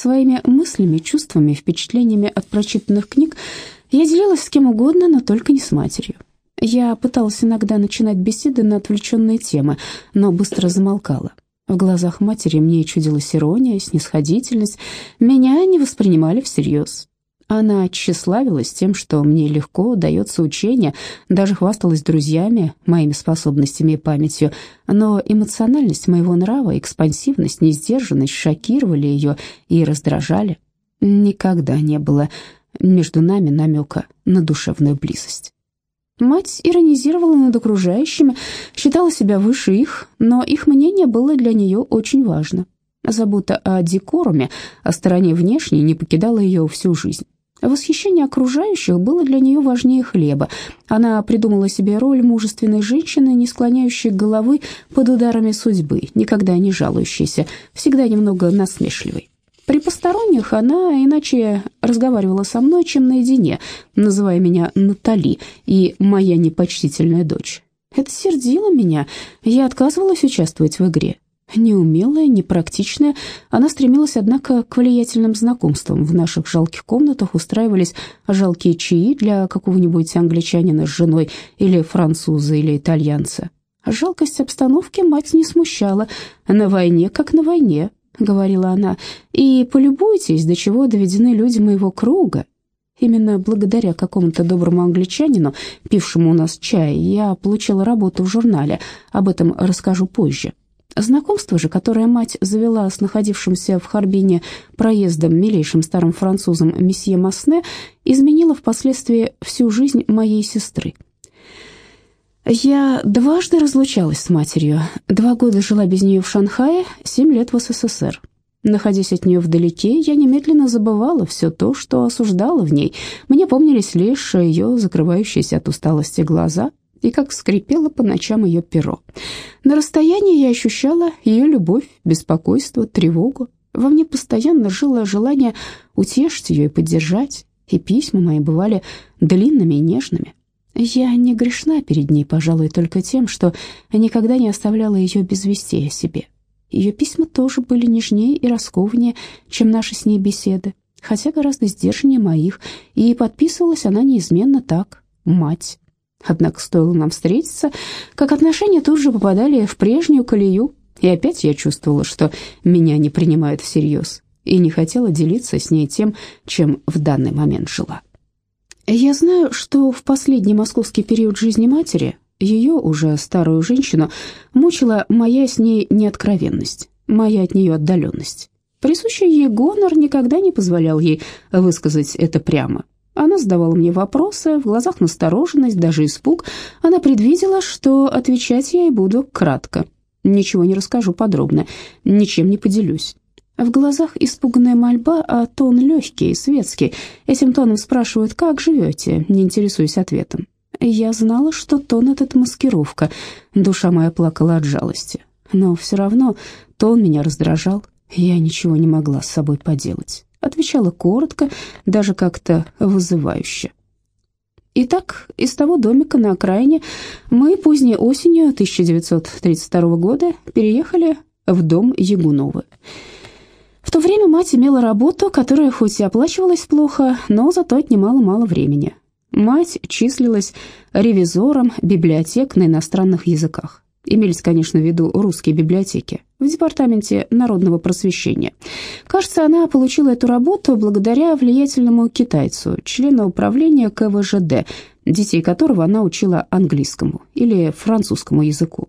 Своими мыслями, чувствами, впечатлениями от прочитанных книг я делилась с кем угодно, но только не с матерью. Я пыталась иногда начинать беседы на отвлеченные темы, но быстро замолкала. В глазах матери мне чудилась ирония, снисходительность. Меня не воспринимали всерьез. Она тщеславилась тем, что мне легко дается учение, даже хвасталась друзьями, моими способностями и памятью, но эмоциональность моего нрава, экспансивность, несдержанность шокировали ее и раздражали. Никогда не было между нами намека на душевную близость. Мать иронизировала над окружающими, считала себя выше их, но их мнение было для нее очень важно. Забота о декоруме, о стороне внешней, не покидала ее всю жизнь. Восхищение окружающих было для нее важнее хлеба. Она придумала себе роль мужественной женщины, не склоняющей головы под ударами судьбы, никогда не жалующейся, всегда немного насмешливой. При посторонних она иначе разговаривала со мной, чем наедине, называя меня Натали и моя непочтительная дочь. Это сердило меня, я отказывалась участвовать в игре. Неумелая, непрактичная, она стремилась, однако, к влиятельным знакомствам. В наших жалких комнатах устраивались жалкие чаи для какого-нибудь англичанина с женой или француза или итальянца. Жалкость обстановки мать не смущала. «На войне, как на войне», — говорила она, — «и полюбуйтесь, до чего доведены люди моего круга». Именно благодаря какому-то доброму англичанину, пившему у нас чай, я получила работу в журнале. Об этом расскажу позже. Знакомство же, которое мать завела с находившимся в Харбине проездом милейшим старым французом месье Масне, изменило впоследствии всю жизнь моей сестры. Я дважды разлучалась с матерью. Два года жила без нее в Шанхае, семь лет в СССР. Находясь от нее вдалеке, я немедленно забывала все то, что осуждала в ней. Мне помнились лишь ее закрывающиеся от усталости глаза, и как скрипело по ночам ее перо. На расстоянии я ощущала ее любовь, беспокойство, тревогу. Во мне постоянно жило желание утешить ее и поддержать, и письма мои бывали длинными и нежными. Я не грешна перед ней, пожалуй, только тем, что никогда не оставляла ее без вестей о себе. Ее письма тоже были нежнее и раскованнее, чем наши с ней беседы, хотя гораздо сдержаннее моих, и подписывалась она неизменно так «Мать». Однако стоило нам встретиться, как отношения тут же попадали в прежнюю колею, и опять я чувствовала, что меня не принимают всерьез, и не хотела делиться с ней тем, чем в данный момент жила. Я знаю, что в последний московский период жизни матери, ее, уже старую женщину, мучила моя с ней неоткровенность, моя от нее отдаленность. Присущий ей гонор никогда не позволял ей высказать это прямо, она задавала мне вопросы, в глазах настороженность, даже испуг. Она предвидела, что отвечать я ей буду кратко. Ничего не расскажу подробно, ничем не поделюсь. В глазах испуганная мольба, а тон легкий, светский. Этим тоном спрашивают, как живете, не интересуюсь ответом. Я знала, что тон этот маскировка. Душа моя плакала от жалости. Но все равно тон меня раздражал. Я ничего не могла с собой поделать отвечала коротко, даже как-то вызывающе. Итак, из того домика на окраине мы поздней осенью 1932 года переехали в дом Ягуновы. В то время мать имела работу, которая хоть и оплачивалась плохо, но зато отнимала мало времени. Мать числилась ревизором библиотек на иностранных языках. Имелись, конечно, в виду русские библиотеки в Департаменте народного просвещения. Кажется, она получила эту работу благодаря влиятельному китайцу, члену управления КВЖД, детей которого она учила английскому или французскому языку.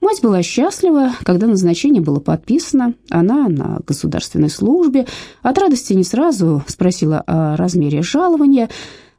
Мать была счастлива, когда назначение было подписано, она на государственной службе, от радости не сразу спросила о размере жалования,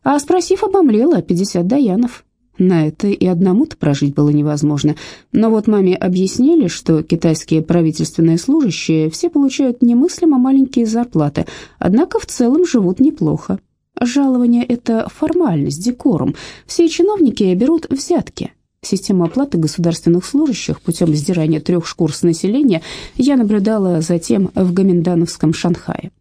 а спросив, обомлела 50 даянов. На это и одному-то прожить было невозможно. Но вот маме объяснили, что китайские правительственные служащие все получают немыслимо маленькие зарплаты, однако в целом живут неплохо. Жалование – это формальность, декорум. Все чиновники берут взятки. Систему оплаты государственных служащих путем сдирания трех шкур с населения я наблюдала затем в Гоминдановском Шанхае.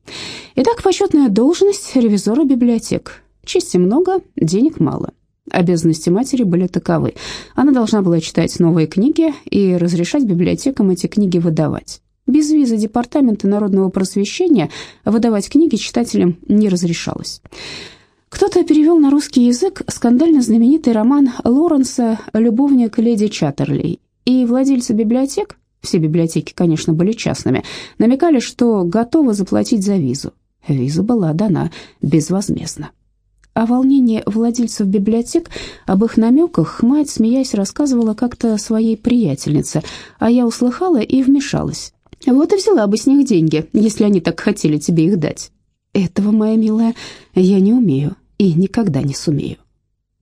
Итак, почетная должность ревизора библиотек. Чести много, денег мало. Обязанности матери были таковы. Она должна была читать новые книги и разрешать библиотекам эти книги выдавать. Без визы Департамента народного просвещения выдавать книги читателям не разрешалось. Кто-то перевел на русский язык скандально знаменитый роман Лоренса «Любовник леди Чаттерли», и владельцы библиотек, все библиотеки, конечно, были частными, намекали, что готовы заплатить за визу. Виза была дана безвозмездно. О волнении владельцев библиотек, об их намеках мать, смеясь, рассказывала как-то своей приятельнице, а я услыхала и вмешалась. «Вот и взяла бы с них деньги, если они так хотели тебе их дать». «Этого, моя милая, я не умею и никогда не сумею».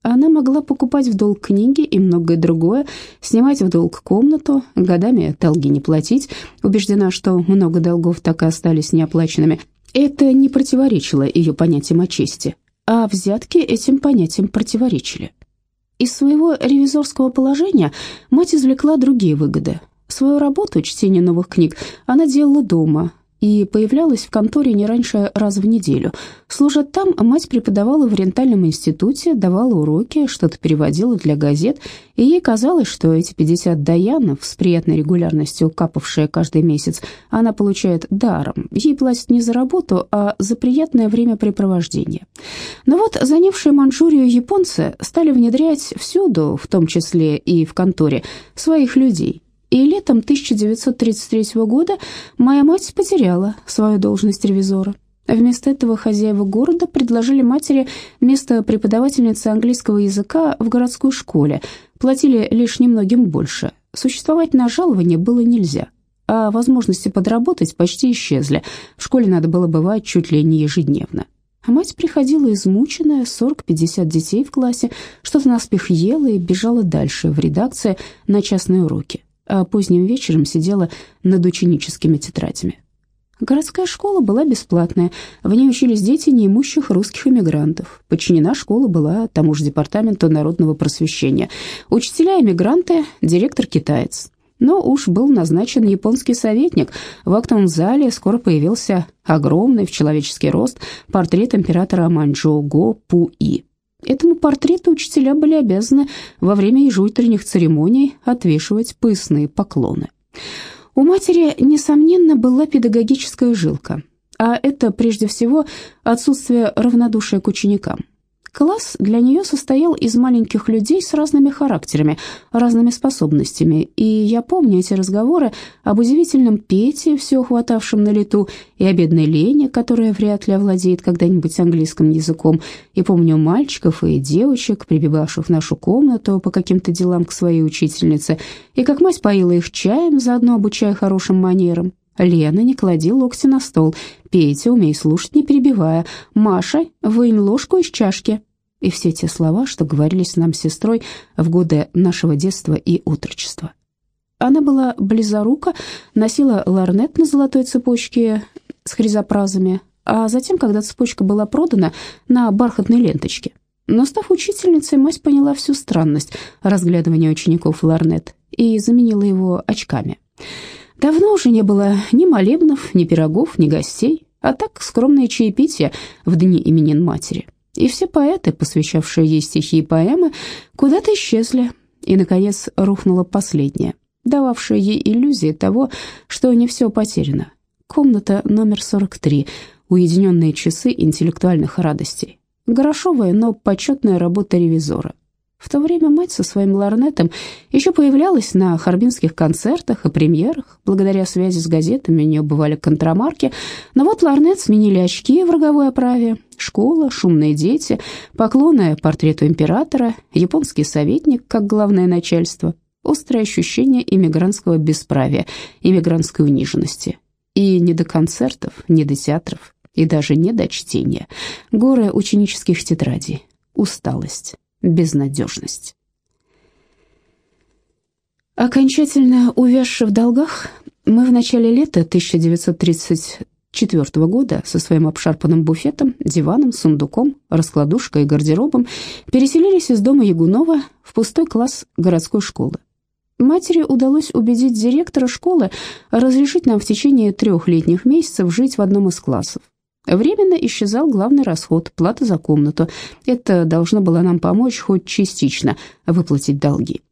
Она могла покупать в долг книги и многое другое, снимать в долг комнату, годами долги не платить, убеждена, что много долгов так и остались неоплаченными. Это не противоречило ее понятиям о чести, а взятки этим понятиям противоречили. Из своего ревизорского положения мать извлекла другие выгоды. Свою работу, чтение новых книг, она делала дома, и появлялась в конторе не раньше раз в неделю. Служа там, мать преподавала в рентальном институте, давала уроки, что-то переводила для газет, и ей казалось, что эти 50 даянов, с приятной регулярностью капавшие каждый месяц, она получает даром. Ей платят не за работу, а за приятное времяпрепровождение. Но вот занявшие Манчжурию японцы стали внедрять всюду, в том числе и в конторе, своих людей – и летом 1933 года моя мать потеряла свою должность ревизора. Вместо этого хозяева города предложили матери место преподавательницы английского языка в городской школе, платили лишь немногим больше. Существовать на жалование было нельзя, а возможности подработать почти исчезли. В школе надо было бывать чуть ли не ежедневно. А мать приходила измученная, 40-50 детей в классе, что-то наспех ела и бежала дальше в редакции на частные уроки а поздним вечером сидела над ученическими тетрадями. Городская школа была бесплатная, в ней учились дети неимущих русских эмигрантов. Подчинена школа была тому же департаменту народного просвещения. Учителя-эмигранты, директор китаец. Но уж был назначен японский советник. В актовом зале скоро появился огромный в человеческий рост портрет императора Маньчжоу Го Пу И. Этому портрету учителя были обязаны во время ежеутренних церемоний отвешивать поясные поклоны. У матери, несомненно, была педагогическая жилка, а это прежде всего отсутствие равнодушия к ученикам. Класс для нее состоял из маленьких людей с разными характерами, разными способностями, и я помню эти разговоры об удивительном Пете, все хватавшем на лету, и о бедной Лене, которая вряд ли овладеет когда-нибудь английским языком, и помню мальчиков и девочек, прибегавших в нашу комнату по каким-то делам к своей учительнице, и как мать поила их чаем, заодно обучая хорошим манерам. «Лена, не клади локти на стол. Петя, умей слушать, не перебивая. Маша, вынь ложку из чашки» и все те слова, что говорились нам с сестрой в годы нашего детства и отрочества. Она была близорука, носила ларнет на золотой цепочке с хризопразами, а затем, когда цепочка была продана, на бархатной ленточке. Но став учительницей, мать поняла всю странность разглядывания учеников ларнет и заменила его очками. Давно уже не было ни молебнов, ни пирогов, ни гостей, а так скромное чаепитие в дни именин матери – и все поэты, посвящавшие ей стихи и поэмы, куда-то исчезли, и, наконец, рухнула последняя, дававшая ей иллюзии того, что не все потеряно. Комната номер 43, уединенные часы интеллектуальных радостей. Грошовая, но почетная работа ревизора. В то время мать со своим ларнетом еще появлялась на харбинских концертах и премьерах. Благодаря связи с газетами у нее бывали контрамарки. Но вот ларнет сменили очки в роговой оправе. Школа, шумные дети, поклоны портрету императора, японский советник как главное начальство, острое ощущение иммигрантского бесправия, иммигрантской униженности. И не до концертов, не до театров, и даже не до чтения. Горы ученических тетрадей, усталость безнадежность. Окончательно увязши в долгах, мы в начале лета 1934 года со своим обшарпанным буфетом, диваном, сундуком, раскладушкой и гардеробом переселились из дома Ягунова в пустой класс городской школы. Матери удалось убедить директора школы разрешить нам в течение трех летних месяцев жить в одном из классов. Временно исчезал главный расход – плата за комнату. Это должно было нам помочь хоть частично выплатить долги.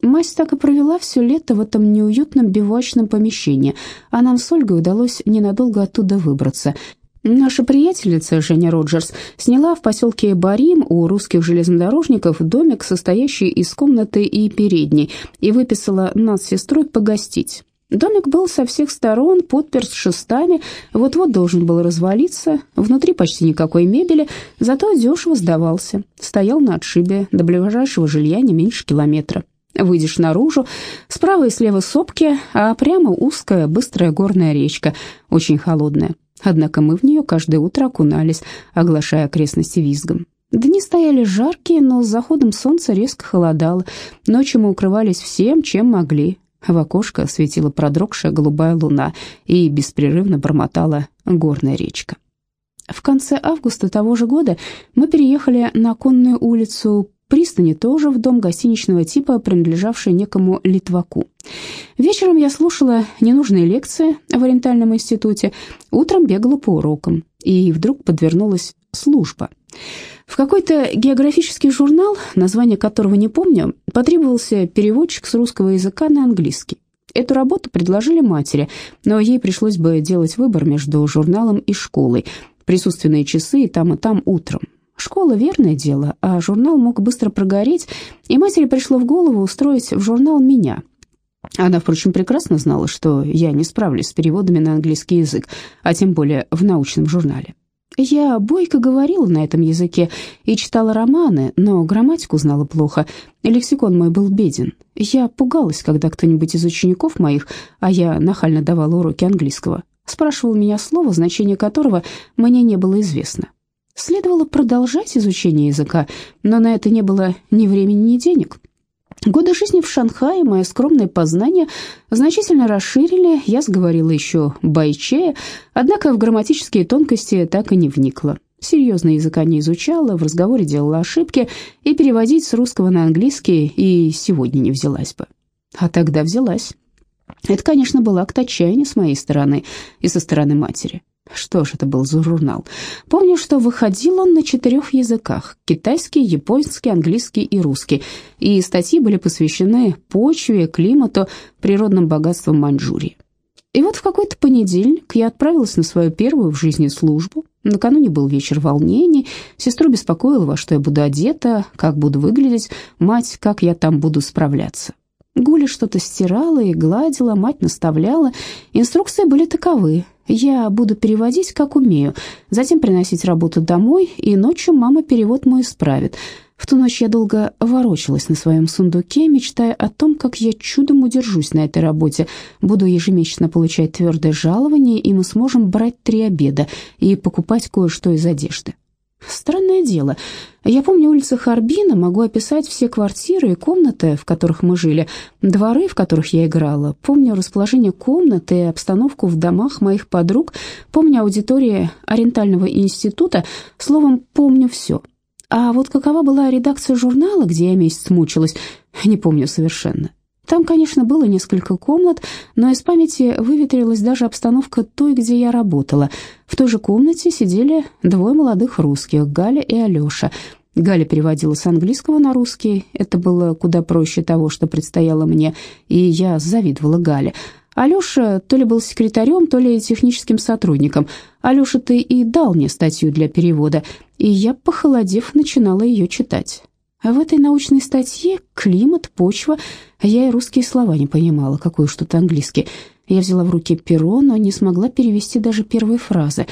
Мать так и провела все лето в этом неуютном бивачном помещении, а нам с Ольгой удалось ненадолго оттуда выбраться. Наша приятельница Женя Роджерс сняла в поселке Барим у русских железнодорожников домик, состоящий из комнаты и передней, и выписала нас с сестрой погостить. Домик был со всех сторон подперт шестами, вот-вот должен был развалиться, внутри почти никакой мебели, зато дешево сдавался, стоял на отшибе, до ближайшего жилья не меньше километра. Выйдешь наружу, справа и слева сопки, а прямо узкая, быстрая горная речка, очень холодная. Однако мы в нее каждое утро окунались, оглашая окрестности визгом. Дни стояли жаркие, но с заходом солнца резко холодало. Ночью мы укрывались всем, чем могли. В окошко светила продрогшая голубая луна и беспрерывно бормотала горная речка. В конце августа того же года мы переехали на конную улицу пристани тоже в дом гостиничного типа, принадлежавший некому Литваку. Вечером я слушала ненужные лекции в Ориентальном институте, утром бегала по урокам, и вдруг подвернулась служба. В какой-то географический журнал, название которого не помню, потребовался переводчик с русского языка на английский. Эту работу предложили матери, но ей пришлось бы делать выбор между журналом и школой. Присутственные часы и там, и там утром. Школа — верное дело, а журнал мог быстро прогореть, и матери пришло в голову устроить в журнал меня. Она, впрочем, прекрасно знала, что я не справлюсь с переводами на английский язык, а тем более в научном журнале. Я бойко говорила на этом языке и читала романы, но грамматику знала плохо, лексикон мой был беден. Я пугалась, когда кто-нибудь из учеников моих, а я нахально давала уроки английского, спрашивал меня слово, значение которого мне не было известно. Следовало продолжать изучение языка, но на это не было ни времени, ни денег. Годы жизни в Шанхае мое скромное познание значительно расширили, я сговорила еще байче, однако в грамматические тонкости так и не вникла. Серьезно языка не изучала, в разговоре делала ошибки, и переводить с русского на английский и сегодня не взялась бы. А тогда взялась. Это, конечно, был акт отчаяния с моей стороны и со стороны матери. Что ж это был за журнал? Помню, что выходил он на четырех языках – китайский, японский, английский и русский. И статьи были посвящены почве, климату, природным богатствам Маньчжурии. И вот в какой-то понедельник я отправилась на свою первую в жизни службу. Накануне был вечер волнений, сестру беспокоила, во что я буду одета, как буду выглядеть, мать, как я там буду справляться. Гуля что-то стирала и гладила, мать наставляла. Инструкции были таковы. Я буду переводить, как умею, затем приносить работу домой, и ночью мама перевод мой исправит. В ту ночь я долго ворочалась на своем сундуке, мечтая о том, как я чудом удержусь на этой работе, буду ежемесячно получать твердое жалование, и мы сможем брать три обеда и покупать кое-что из одежды. Странное дело. Я помню улицы Харбина, могу описать все квартиры и комнаты, в которых мы жили, дворы, в которых я играла. Помню расположение комнат и обстановку в домах моих подруг. Помню аудитории Ориентального института. Словом, помню все. А вот какова была редакция журнала, где я месяц мучилась, не помню совершенно. Там, конечно, было несколько комнат, но из памяти выветрилась даже обстановка той, где я работала. В той же комнате сидели двое молодых русских, Галя и Алеша. Галя переводила с английского на русский. Это было куда проще того, что предстояло мне, и я завидовала Гале. Алеша то ли был секретарем, то ли техническим сотрудником. Алеша-то и дал мне статью для перевода, и я, похолодев, начинала ее читать. А в этой научной статье климат, почва, я и русские слова не понимала, какой уж тут английский. Я взяла в руки перо, но не смогла перевести даже первые фразы.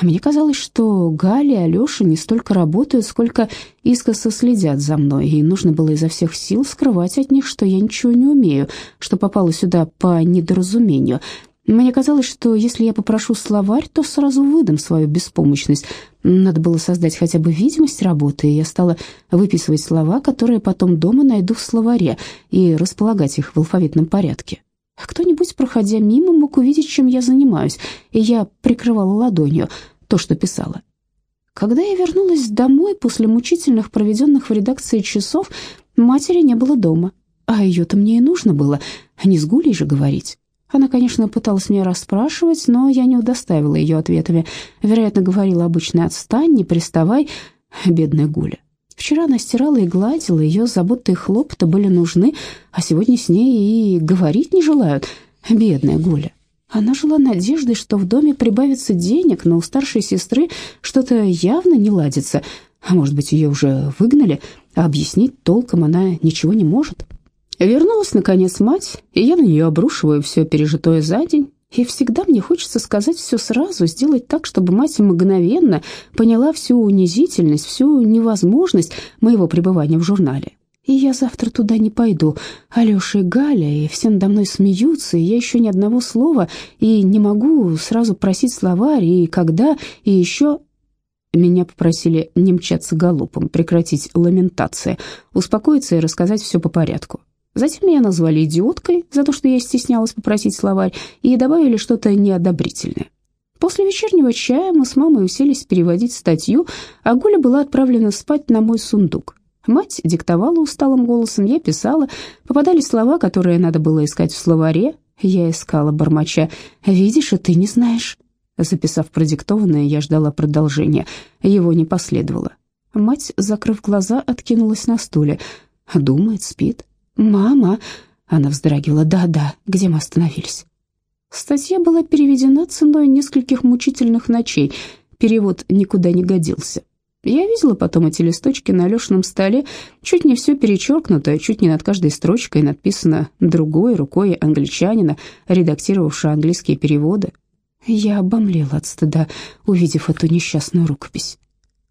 А мне казалось, что Галя и Алеша не столько работают, сколько искоса следят за мной, и нужно было изо всех сил скрывать от них, что я ничего не умею, что попала сюда по недоразумению. Мне казалось, что если я попрошу словарь, то сразу выдам свою беспомощность. Надо было создать хотя бы видимость работы, и я стала выписывать слова, которые потом дома найду в словаре, и располагать их в алфавитном порядке. Кто-нибудь, проходя мимо, мог увидеть, чем я занимаюсь, и я прикрывала ладонью то, что писала. Когда я вернулась домой после мучительных проведенных в редакции часов, матери не было дома, а ее-то мне и нужно было, не с Гулей же говорить. Она, конечно, пыталась меня расспрашивать, но я не удостаивала ее ответами. Вероятно, говорила обычно «отстань, не приставай», бедная Гуля. Вчера она стирала и гладила, ее заботы и хлопоты были нужны, а сегодня с ней и говорить не желают. Бедная Гуля. Она жила надеждой, что в доме прибавится денег, но у старшей сестры что-то явно не ладится. А может быть, ее уже выгнали, а объяснить толком она ничего не может. Вернулась, наконец, мать, и я на нее обрушиваю все пережитое за день. И всегда мне хочется сказать все сразу, сделать так, чтобы мать мгновенно поняла всю унизительность, всю невозможность моего пребывания в журнале. И я завтра туда не пойду. Алёша и Галя, и все надо мной смеются, и я еще ни одного слова, и не могу сразу просить словарь, и когда, и еще... Меня попросили не мчаться галопом, прекратить ламентации, успокоиться и рассказать все по порядку. Затем меня назвали идиоткой за то, что я стеснялась попросить словарь, и добавили что-то неодобрительное. После вечернего чая мы с мамой уселись переводить статью, а Гуля была отправлена спать на мой сундук. Мать диктовала усталым голосом, я писала. Попадались слова, которые надо было искать в словаре. Я искала бормоча. «Видишь, и ты не знаешь». Записав продиктованное, я ждала продолжения. Его не последовало. Мать, закрыв глаза, откинулась на стуле. Думает, спит. «Мама!» Она вздрагивала. «Да-да, где мы остановились?» Статья была переведена ценой нескольких мучительных ночей. Перевод никуда не годился. Я видела потом эти листочки на Алешином столе, чуть не все перечеркнуто, чуть не над каждой строчкой написано другой рукой англичанина, редактировавшего английские переводы. Я обомлела от стыда, увидев эту несчастную рукопись.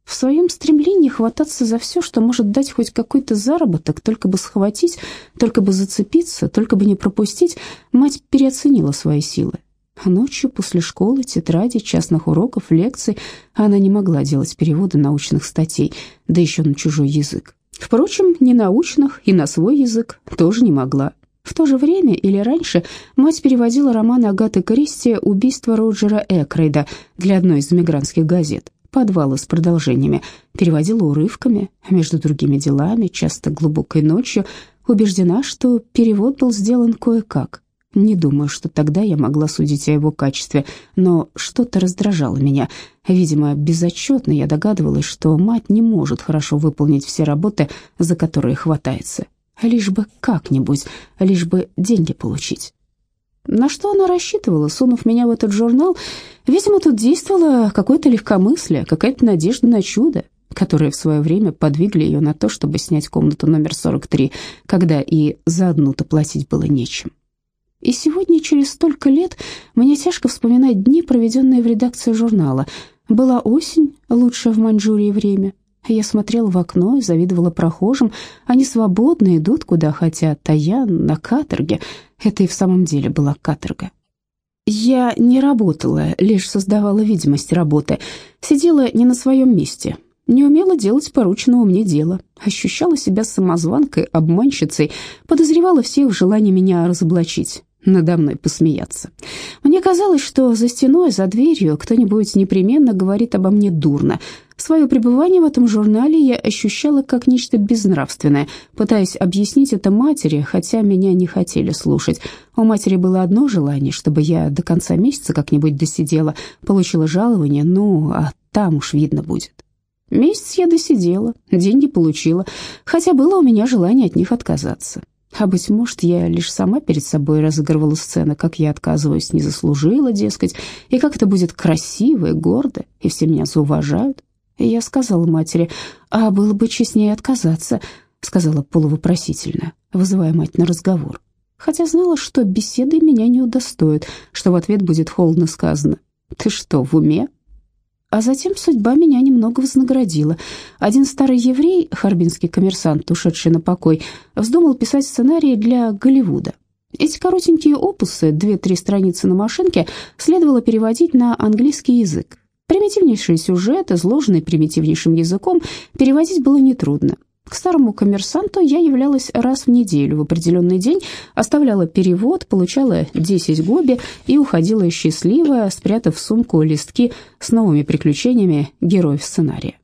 В своем стремлении хвататься за все, что может дать хоть какой-то заработок, только бы схватить, только бы зацепиться, только бы не пропустить, мать переоценила свои силы. Ночью после школы, тетради, частных уроков, лекций она не могла делать переводы научных статей, да еще на чужой язык. Впрочем, не научных и на свой язык тоже не могла. В то же время или раньше мать переводила роман Агаты Кристи «Убийство Роджера Экрейда» для одной из мигрантских газет. Подвалы с продолжениями, переводила урывками, между другими делами, часто глубокой ночью, убеждена, что перевод был сделан кое-как, не думаю, что тогда я могла судить о его качестве, но что-то раздражало меня. Видимо, безотчетно я догадывалась, что мать не может хорошо выполнить все работы, за которые хватается. Лишь бы как-нибудь, лишь бы деньги получить. На что она рассчитывала, сунув меня в этот журнал? Видимо, тут действовало какое-то легкомыслие, какая-то надежда на чудо, которые в свое время подвигли ее на то, чтобы снять комнату номер 43, когда и за одну-то платить было нечем. И сегодня, через столько лет, мне тяжко вспоминать дни, проведенные в редакции журнала. Была осень, лучшее в Маньчжурии время. Я смотрела в окно и завидовала прохожим. Они свободно идут, куда хотят, а я на каторге. Это и в самом деле была каторга. Я не работала, лишь создавала видимость работы. Сидела не на своем месте, не умела делать порученного мне дела, ощущала себя самозванкой, обманщицей, подозревала всех в желании меня разоблачить надо мной посмеяться. Мне казалось, что за стеной, за дверью кто-нибудь непременно говорит обо мне дурно. Свое пребывание в этом журнале я ощущала как нечто безнравственное, пытаясь объяснить это матери, хотя меня не хотели слушать. У матери было одно желание, чтобы я до конца месяца как-нибудь досидела, получила жалование, ну, а там уж видно будет. Месяц я досидела, деньги получила, хотя было у меня желание от них отказаться. А, быть может, я лишь сама перед собой разыгрывала сцены, как я отказываюсь, не заслужила, дескать, и как это будет красиво и гордо, и все меня зауважают. Я сказала матери, а было бы честнее отказаться, сказала полувопросительно, вызывая мать на разговор. Хотя знала, что беседой меня не удостоит, что в ответ будет холодно сказано. «Ты что, в уме? А затем судьба меня немного вознаградила. Один старый еврей, харбинский коммерсант, ушедший на покой, вздумал писать сценарии для Голливуда. Эти коротенькие опусы, две-три страницы на машинке, следовало переводить на английский язык. Примитивнейший сюжет, изложенный примитивнейшим языком, переводить было нетрудно. К старому коммерсанту я являлась раз в неделю в определенный день, оставляла перевод, получала 10 гоби и уходила счастливая, спрятав в сумку листки с новыми приключениями героев сценария.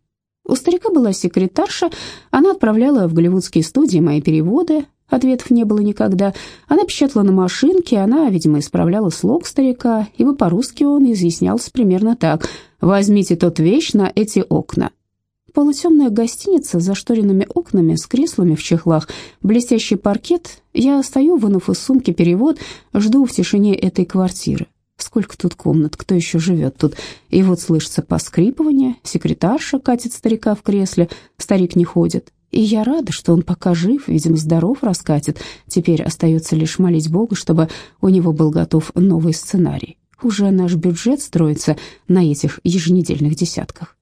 У старика была секретарша, она отправляла в голливудские студии мои переводы, ответов не было никогда. Она печатала на машинке, она, видимо, исправляла слог старика, ибо по-русски он изъяснялся примерно так «Возьмите тот вещь на эти окна». Полутемная гостиница с зашторенными окнами, с креслами в чехлах, блестящий паркет. Я стою, вынув из сумки перевод, жду в тишине этой квартиры. Сколько тут комнат, кто еще живет тут? И вот слышится поскрипывание, секретарша катит старика в кресле, старик не ходит. И я рада, что он пока жив, видимо, здоров раскатит. Теперь остается лишь молить Бога, чтобы у него был готов новый сценарий. Уже наш бюджет строится на этих еженедельных десятках.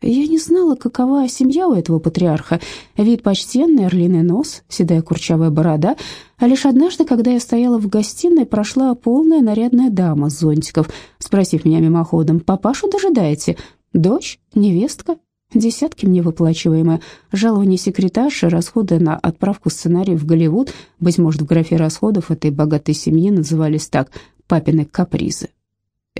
Я не знала, какова семья у этого патриарха. Вид почтенный, орлиный нос, седая курчавая борода. А лишь однажды, когда я стояла в гостиной, прошла полная нарядная дама с зонтиков, спросив меня мимоходом, «Папашу дожидаете? Дочь? Невестка?» Десятки мне выплачиваемые, жалование секретарши, расходы на отправку сценариев в Голливуд, быть может, в графе расходов этой богатой семьи назывались так «папины капризы».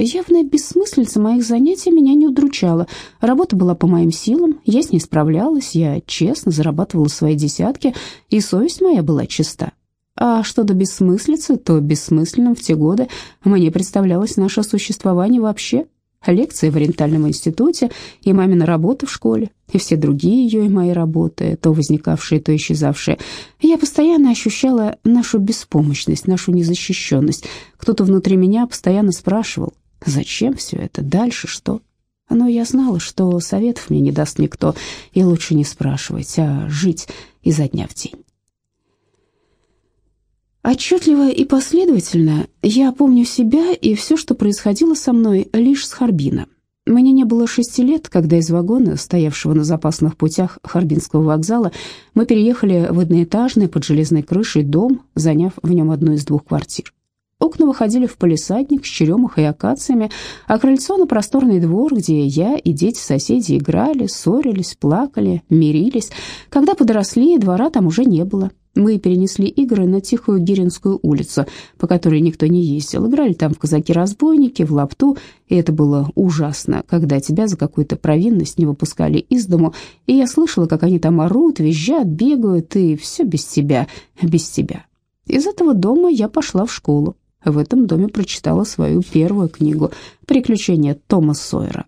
Явная бессмыслица моих занятий меня не удручала. Работа была по моим силам, я с ней справлялась, я честно зарабатывала свои десятки, и совесть моя была чиста. А что до бессмыслицы, то бессмысленным в те годы мне представлялось наше существование вообще. Лекции в Ориентальном институте и мамина работа в школе, и все другие ее и мои работы, то возникавшие, то исчезавшие. Я постоянно ощущала нашу беспомощность, нашу незащищенность. Кто-то внутри меня постоянно спрашивал, Зачем все это? Дальше что? Но я знала, что советов мне не даст никто, и лучше не спрашивать, а жить изо дня в день. Отчетливо и последовательно я помню себя и все, что происходило со мной лишь с Харбина. Мне не было шести лет, когда из вагона, стоявшего на запасных путях Харбинского вокзала, мы переехали в одноэтажный под железной крышей дом, заняв в нем одну из двух квартир. Окна выходили в полисадник с черемухой и акациями, а крыльцо на просторный двор, где я и дети-соседи играли, ссорились, плакали, мирились. Когда подросли, двора там уже не было. Мы перенесли игры на тихую Гиринскую улицу, по которой никто не ездил. Играли там в казаки-разбойники, в лапту, и это было ужасно, когда тебя за какую-то провинность не выпускали из дому, и я слышала, как они там орут, визжат, бегают, и все без тебя, без тебя. Из этого дома я пошла в школу. В этом доме прочитала свою первую книгу «Приключения Тома Сойера».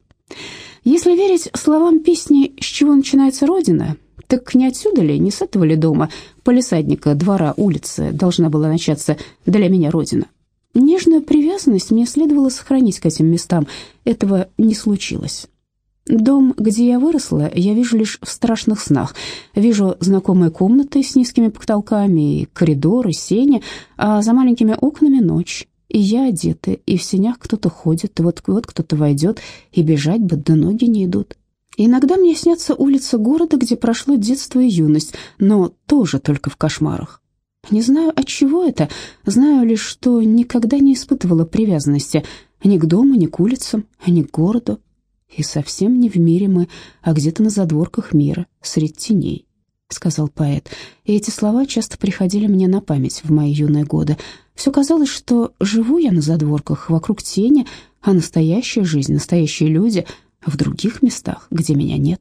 Если верить словам песни «С чего начинается Родина», так не отсюда ли, не с этого ли дома, полисадника, двора, улицы должна была начаться для меня Родина? Нежную привязанность мне следовало сохранить к этим местам. Этого не случилось. Дом, где я выросла, я вижу лишь в страшных снах. Вижу знакомые комнаты с низкими потолками, и коридоры, сени, а за маленькими окнами ночь. И я одета, и в сенях кто-то ходит, и вот-вот кто-то войдет, и бежать бы, да ноги не идут. Иногда мне снятся улицы города, где прошло детство и юность, но тоже только в кошмарах. Не знаю, от чего это, знаю лишь, что никогда не испытывала привязанности ни к дому, ни к улицам, ни к городу. И совсем не в мире мы, а где-то на задворках мира, среди теней, сказал поэт. И эти слова часто приходили мне на память в мои юные годы. Все казалось, что живу я на задворках, вокруг тени, а настоящая жизнь, настоящие люди в других местах, где меня нет.